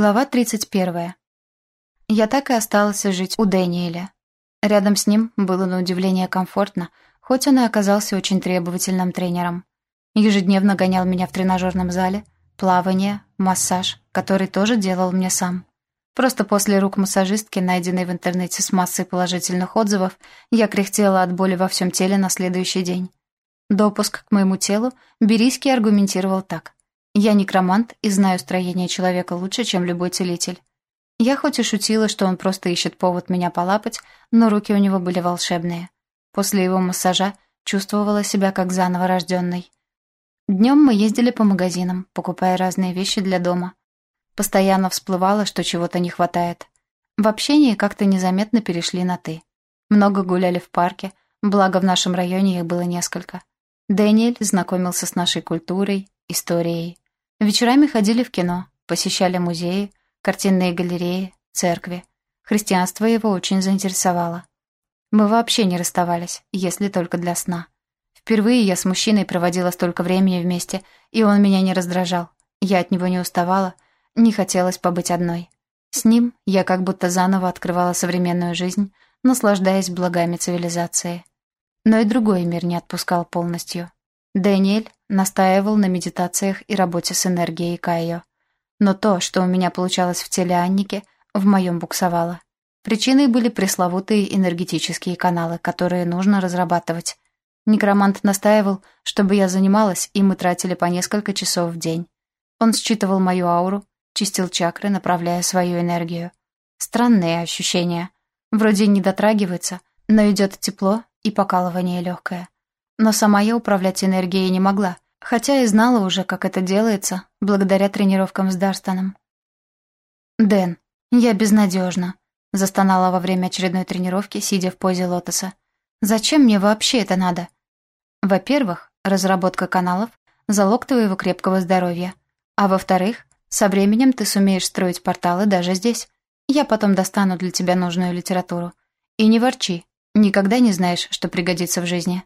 Глава 31. Я так и осталась жить у Дэниеля. Рядом с ним было на удивление комфортно, хоть он и оказался очень требовательным тренером. Ежедневно гонял меня в тренажерном зале, плавание, массаж, который тоже делал мне сам. Просто после рук массажистки, найденной в интернете с массой положительных отзывов, я кряхтела от боли во всем теле на следующий день. Допуск к моему телу Берийский аргументировал так. Я некромант и знаю строение человека лучше, чем любой целитель. Я хоть и шутила, что он просто ищет повод меня полапать, но руки у него были волшебные. После его массажа чувствовала себя как заново рожденной. Днем мы ездили по магазинам, покупая разные вещи для дома. Постоянно всплывало, что чего-то не хватает. В общении как-то незаметно перешли на «ты». Много гуляли в парке, благо в нашем районе их было несколько. Дэниэль знакомился с нашей культурой, историей. Вечерами ходили в кино, посещали музеи, картинные галереи, церкви. Христианство его очень заинтересовало. Мы вообще не расставались, если только для сна. Впервые я с мужчиной проводила столько времени вместе, и он меня не раздражал. Я от него не уставала, не хотелось побыть одной. С ним я как будто заново открывала современную жизнь, наслаждаясь благами цивилизации. Но и другой мир не отпускал полностью. Дэниэль настаивал на медитациях и работе с энергией Кайо. Но то, что у меня получалось в теле Анники, в моем буксовало. Причиной были пресловутые энергетические каналы, которые нужно разрабатывать. Некромант настаивал, чтобы я занималась, и мы тратили по несколько часов в день. Он считывал мою ауру, чистил чакры, направляя свою энергию. Странные ощущения. Вроде не дотрагивается, но идет тепло и покалывание легкое. Но сама я управлять энергией не могла, хотя и знала уже, как это делается, благодаря тренировкам с Дарстоном. «Дэн, я безнадежна», — застонала во время очередной тренировки, сидя в позе лотоса. «Зачем мне вообще это надо?» «Во-первых, разработка каналов — залог твоего крепкого здоровья. А во-вторых, со временем ты сумеешь строить порталы даже здесь. Я потом достану для тебя нужную литературу. И не ворчи, никогда не знаешь, что пригодится в жизни».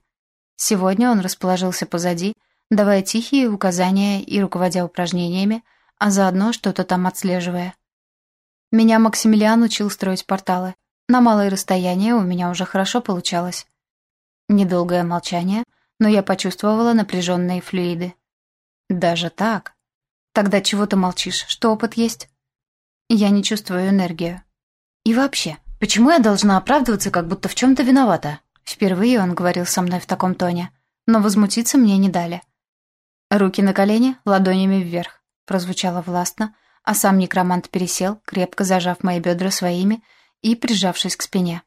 Сегодня он расположился позади, давая тихие указания и руководя упражнениями, а заодно что-то там отслеживая. Меня Максимилиан учил строить порталы. На малое расстояние у меня уже хорошо получалось. Недолгое молчание, но я почувствовала напряженные флюиды. Даже так? Тогда чего ты молчишь? Что опыт есть? Я не чувствую энергию. И вообще, почему я должна оправдываться, как будто в чем-то виновата? Впервые он говорил со мной в таком тоне, но возмутиться мне не дали. «Руки на колени, ладонями вверх», — прозвучало властно, а сам некромант пересел, крепко зажав мои бедра своими и прижавшись к спине.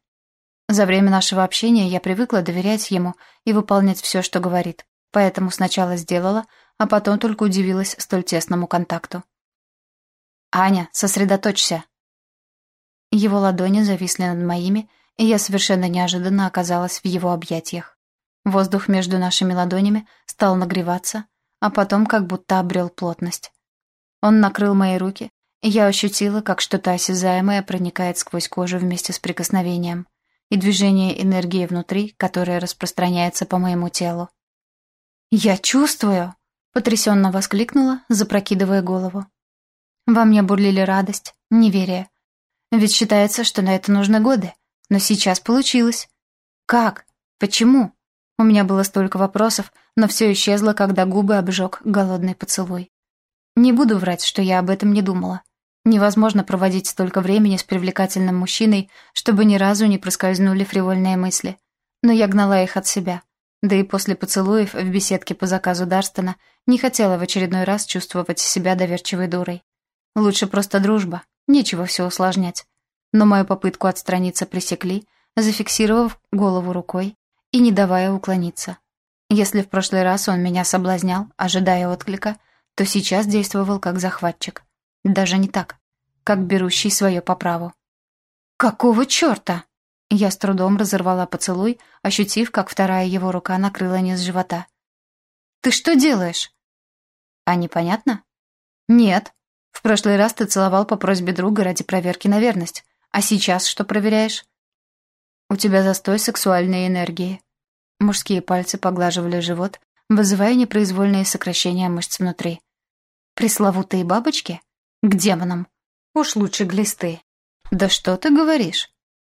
За время нашего общения я привыкла доверять ему и выполнять все, что говорит, поэтому сначала сделала, а потом только удивилась столь тесному контакту. «Аня, сосредоточься!» Его ладони зависли над моими, и я совершенно неожиданно оказалась в его объятиях. Воздух между нашими ладонями стал нагреваться, а потом как будто обрел плотность. Он накрыл мои руки, и я ощутила, как что-то осязаемое проникает сквозь кожу вместе с прикосновением и движение энергии внутри, которое распространяется по моему телу. «Я чувствую!» — потрясенно воскликнула, запрокидывая голову. Во мне бурлили радость, неверие. Ведь считается, что на это нужны годы — но сейчас получилось. Как? Почему? У меня было столько вопросов, но все исчезло, когда губы обжег голодный поцелуй. Не буду врать, что я об этом не думала. Невозможно проводить столько времени с привлекательным мужчиной, чтобы ни разу не проскользнули фривольные мысли. Но я гнала их от себя. Да и после поцелуев в беседке по заказу Дарстона не хотела в очередной раз чувствовать себя доверчивой дурой. Лучше просто дружба, нечего все усложнять но мою попытку отстраниться пресекли, зафиксировав голову рукой и не давая уклониться. Если в прошлый раз он меня соблазнял, ожидая отклика, то сейчас действовал как захватчик. Даже не так, как берущий свое по праву. «Какого черта?» Я с трудом разорвала поцелуй, ощутив, как вторая его рука накрыла низ живота. «Ты что делаешь?» «А непонятно?» «Нет. В прошлый раз ты целовал по просьбе друга ради проверки на верность. А сейчас что проверяешь? У тебя застой сексуальной энергии. Мужские пальцы поглаживали живот, вызывая непроизвольные сокращения мышц внутри. Пресловутые бабочки? К демонам. Уж лучше глисты. Да что ты говоришь?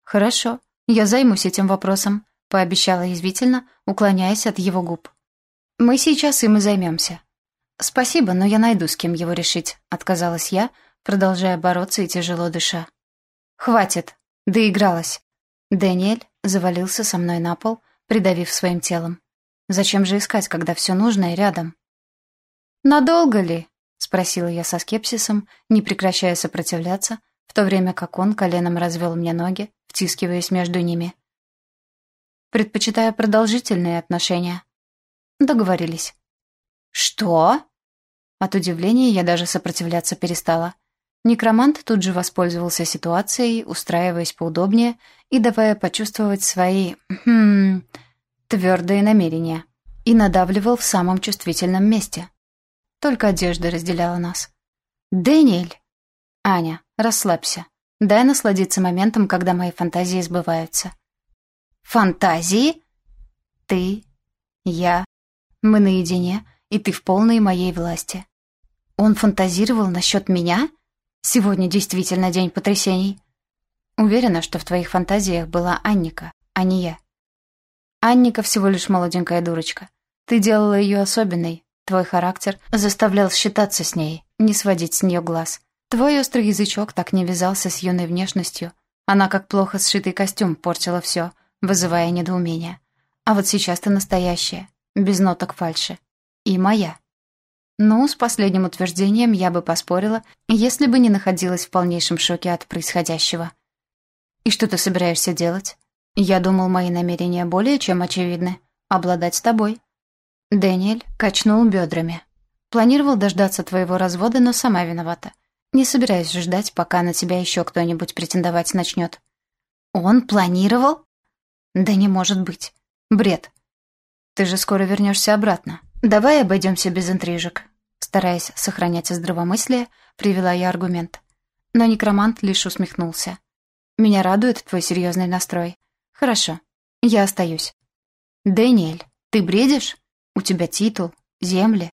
Хорошо, я займусь этим вопросом, пообещала язвительно, уклоняясь от его губ. Мы сейчас им и займемся. Спасибо, но я найду, с кем его решить, отказалась я, продолжая бороться и тяжело дыша. Хватит, доигралась. Дэниэль завалился со мной на пол, придавив своим телом. Зачем же искать, когда все нужное рядом? «Надолго ли?» — спросила я со скепсисом, не прекращая сопротивляться, в то время как он коленом развел мне ноги, втискиваясь между ними. «Предпочитаю продолжительные отношения». Договорились. «Что?» От удивления я даже сопротивляться перестала. Некромант тут же воспользовался ситуацией, устраиваясь поудобнее и давая почувствовать свои... Хм, твердые намерения. И надавливал в самом чувствительном месте. Только одежда разделяла нас. «Дэниэль!» «Аня, расслабься. Дай насладиться моментом, когда мои фантазии сбываются». «Фантазии?» «Ты, я, мы наедине, и ты в полной моей власти». «Он фантазировал насчет меня?» «Сегодня действительно день потрясений». «Уверена, что в твоих фантазиях была Анника, а не я». «Анника всего лишь молоденькая дурочка. Ты делала ее особенной, Твой характер заставлял считаться с ней, не сводить с нее глаз. Твой острый язычок так не вязался с юной внешностью. Она, как плохо сшитый костюм, портила все, вызывая недоумение. А вот сейчас ты настоящая, без ноток фальши. И моя. Ну, с последним утверждением я бы поспорила, если бы не находилась в полнейшем шоке от происходящего. И что ты собираешься делать? Я думал, мои намерения более чем очевидны. Обладать тобой. Дэниэль качнул бедрами. «Планировал дождаться твоего развода, но сама виновата. Не собираюсь ждать, пока на тебя еще кто-нибудь претендовать начнет». «Он планировал?» «Да не может быть. Бред. Ты же скоро вернешься обратно. Давай обойдемся без интрижек». Стараясь сохранять здравомыслие, привела я аргумент. Но некромант лишь усмехнулся. «Меня радует твой серьезный настрой. Хорошо, я остаюсь». «Дэниэль, ты бредишь?» У тебя титул, земли,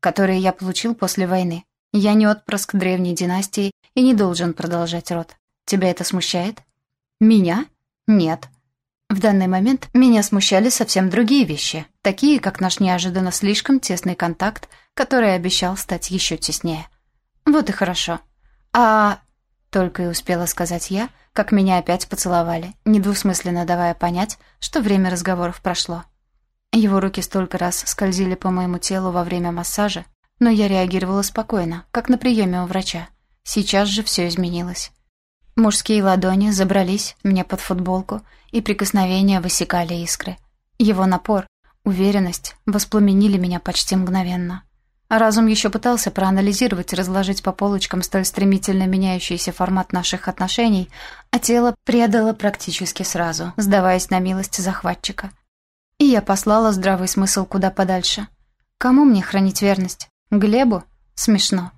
которые я получил после войны. Я не отпрыск древней династии и не должен продолжать род. Тебя это смущает? Меня? Нет. В данный момент меня смущали совсем другие вещи, такие как наш неожиданно слишком тесный контакт, который обещал стать еще теснее. Вот и хорошо. А... Только и успела сказать я, как меня опять поцеловали, недвусмысленно давая понять, что время разговоров прошло. Его руки столько раз скользили по моему телу во время массажа, но я реагировала спокойно, как на приеме у врача. Сейчас же все изменилось. Мужские ладони забрались мне под футболку, и прикосновения высекали искры. Его напор, уверенность воспламенили меня почти мгновенно. А разум еще пытался проанализировать и разложить по полочкам столь стремительно меняющийся формат наших отношений, а тело предало практически сразу, сдаваясь на милость захватчика — и я послала здравый смысл куда подальше. Кому мне хранить верность? Глебу? Смешно.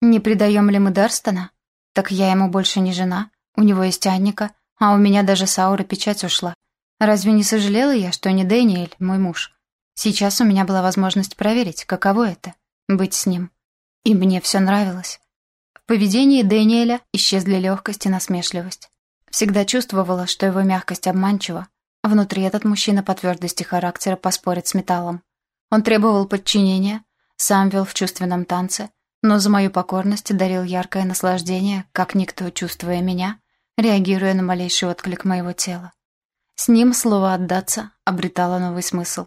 Не предаем ли мы Дарстона? Так я ему больше не жена. У него есть Анника, а у меня даже с ауры печать ушла. Разве не сожалела я, что не Дэниэль, мой муж? Сейчас у меня была возможность проверить, каково это — быть с ним. И мне все нравилось. В поведении Дэниеля исчезли легкость и насмешливость. Всегда чувствовала, что его мягкость обманчива, Внутри этот мужчина по твердости характера поспорит с металлом. Он требовал подчинения, сам вел в чувственном танце, но за мою покорность дарил яркое наслаждение, как никто, чувствуя меня, реагируя на малейший отклик моего тела. С ним слово «отдаться» обретало новый смысл.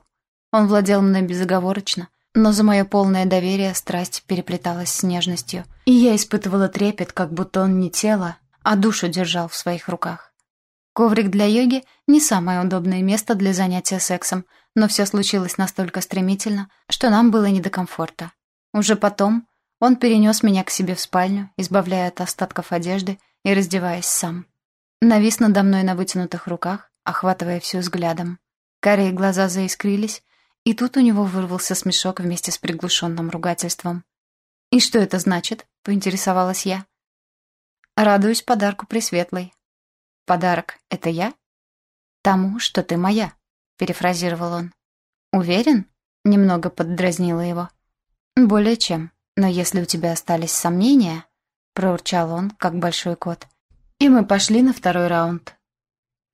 Он владел мной безоговорочно, но за мое полное доверие страсть переплеталась с нежностью, и я испытывала трепет, как будто он не тело, а душу держал в своих руках. Коврик для йоги — не самое удобное место для занятия сексом, но все случилось настолько стремительно, что нам было не до комфорта. Уже потом он перенес меня к себе в спальню, избавляя от остатков одежды и раздеваясь сам. Навис надо мной на вытянутых руках, охватывая всю взглядом. Карие глаза заискрились, и тут у него вырвался смешок вместе с приглушенным ругательством. «И что это значит?» — поинтересовалась я. «Радуюсь подарку Пресветлой», Подарок — это я? Тому, что ты моя, перефразировал он. Уверен? Немного поддразнила его. Более чем. Но если у тебя остались сомнения... проурчал он, как большой кот. И мы пошли на второй раунд.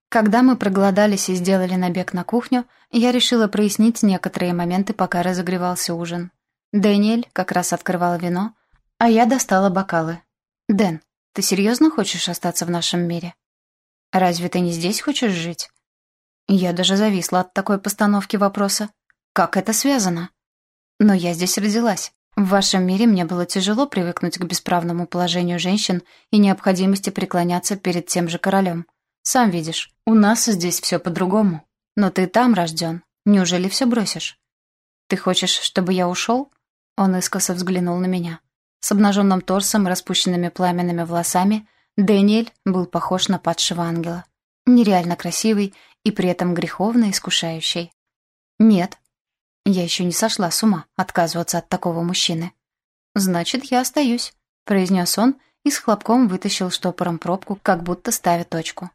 Когда мы проголодались и сделали набег на кухню, я решила прояснить некоторые моменты, пока разогревался ужин. Дэниэль как раз открывал вино, а я достала бокалы. «Дэн, ты серьезно хочешь остаться в нашем мире? Разве ты не здесь хочешь жить?» Я даже зависла от такой постановки вопроса. «Как это связано?» «Но я здесь родилась. В вашем мире мне было тяжело привыкнуть к бесправному положению женщин и необходимости преклоняться перед тем же королем. Сам видишь, у нас здесь все по-другому. Но ты там рожден. Неужели все бросишь? Ты хочешь, чтобы я ушел? Он искоса взглянул на меня. С обнаженным торсом распущенными пламенными волосами Дэниэль был похож на падшего ангела. Нереально красивый и при этом греховно искушающий. Нет, я еще не сошла с ума отказываться от такого мужчины. «Значит, я остаюсь», — произнес он и с хлопком вытащил штопором пробку, как будто ставя точку.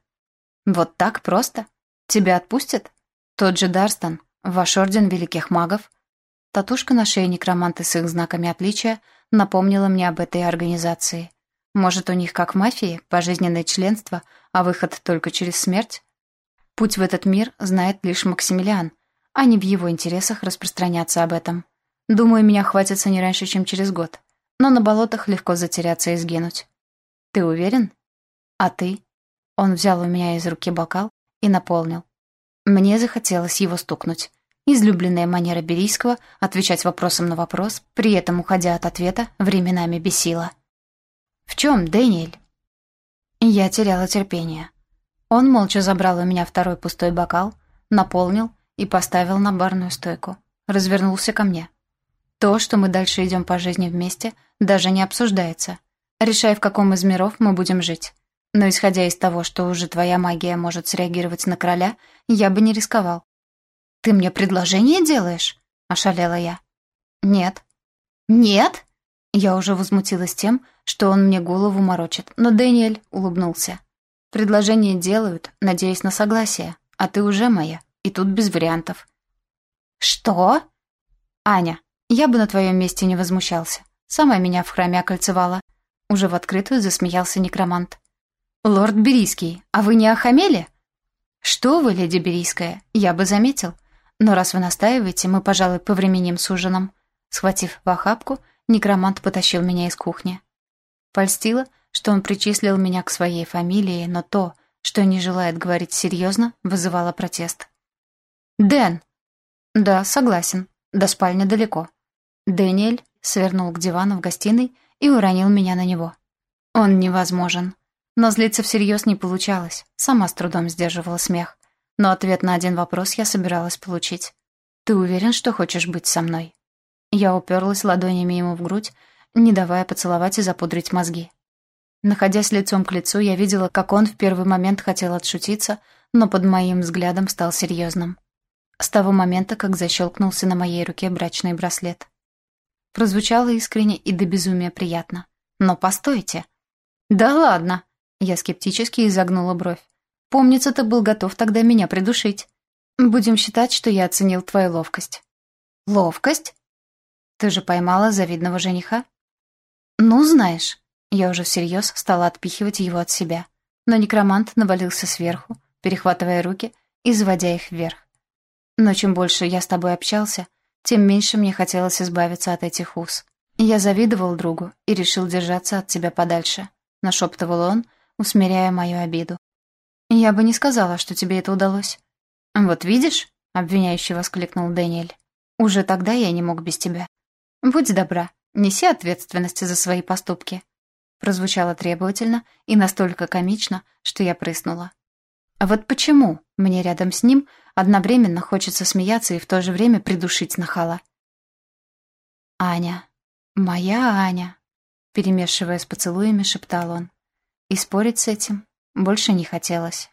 «Вот так просто? Тебя отпустят? Тот же Дарстон, ваш орден великих магов?» Татушка на шее некроманты с их знаками отличия напомнила мне об этой организации. Может, у них, как в мафии, пожизненное членство, а выход только через смерть? Путь в этот мир знает лишь Максимилиан, а не в его интересах распространяться об этом. Думаю, меня хватится не раньше, чем через год. Но на болотах легко затеряться и сгинуть. Ты уверен? А ты? Он взял у меня из руки бокал и наполнил. Мне захотелось его стукнуть. Излюбленная манера Берийского отвечать вопросом на вопрос, при этом уходя от ответа, временами бесила. «В чем, Дэниэль?» Я теряла терпение. Он молча забрал у меня второй пустой бокал, наполнил и поставил на барную стойку. Развернулся ко мне. То, что мы дальше идем по жизни вместе, даже не обсуждается. Решай, в каком из миров мы будем жить. Но исходя из того, что уже твоя магия может среагировать на короля, я бы не рисковал. «Ты мне предложение делаешь?» — ошалела я. «Нет». «Нет?» Я уже возмутилась тем, что он мне голову морочит, но Дэниэль улыбнулся. «Предложение делают, надеясь на согласие, а ты уже моя, и тут без вариантов». «Что?» «Аня, я бы на твоем месте не возмущался. Сама меня в храме окольцевала». Уже в открытую засмеялся некромант. «Лорд Берийский, а вы не охамели?» «Что вы, леди Берийская, я бы заметил. Но раз вы настаиваете, мы, пожалуй, повременим с ужином». Схватив в охапку, некромант потащил меня из кухни. Польстило, что он причислил меня к своей фамилии, но то, что не желает говорить серьезно, вызывало протест. «Дэн!» «Да, согласен. До спальни далеко». Дэниэль свернул к дивану в гостиной и уронил меня на него. «Он невозможен. Но злиться всерьез не получалось. Сама с трудом сдерживала смех. Но ответ на один вопрос я собиралась получить. «Ты уверен, что хочешь быть со мной?» Я уперлась ладонями ему в грудь, не давая поцеловать и запудрить мозги. Находясь лицом к лицу, я видела, как он в первый момент хотел отшутиться, но под моим взглядом стал серьезным. С того момента, как защелкнулся на моей руке брачный браслет. Прозвучало искренне и до безумия приятно. «Но постойте!» «Да ладно!» Я скептически изогнула бровь. «Помнится, ты был готов тогда меня придушить. Будем считать, что я оценил твою ловкость». «Ловкость? Ты же поймала завидного жениха?» «Ну, знаешь». Я уже всерьез стала отпихивать его от себя. Но некромант навалился сверху, перехватывая руки и заводя их вверх. Но чем больше я с тобой общался, тем меньше мне хотелось избавиться от этих уз. Я завидовал другу и решил держаться от тебя подальше. Нашептывал он, усмиряя мою обиду. «Я бы не сказала, что тебе это удалось». «Вот видишь?» — обвиняющий воскликнул Дэниэль. «Уже тогда я не мог без тебя. Будь добра, неси ответственность за свои поступки». Прозвучало требовательно и настолько комично, что я прыснула. Вот почему мне рядом с ним одновременно хочется смеяться и в то же время придушить нахала? «Аня, моя Аня», — перемешивая с поцелуями, шептал он. И спорить с этим больше не хотелось.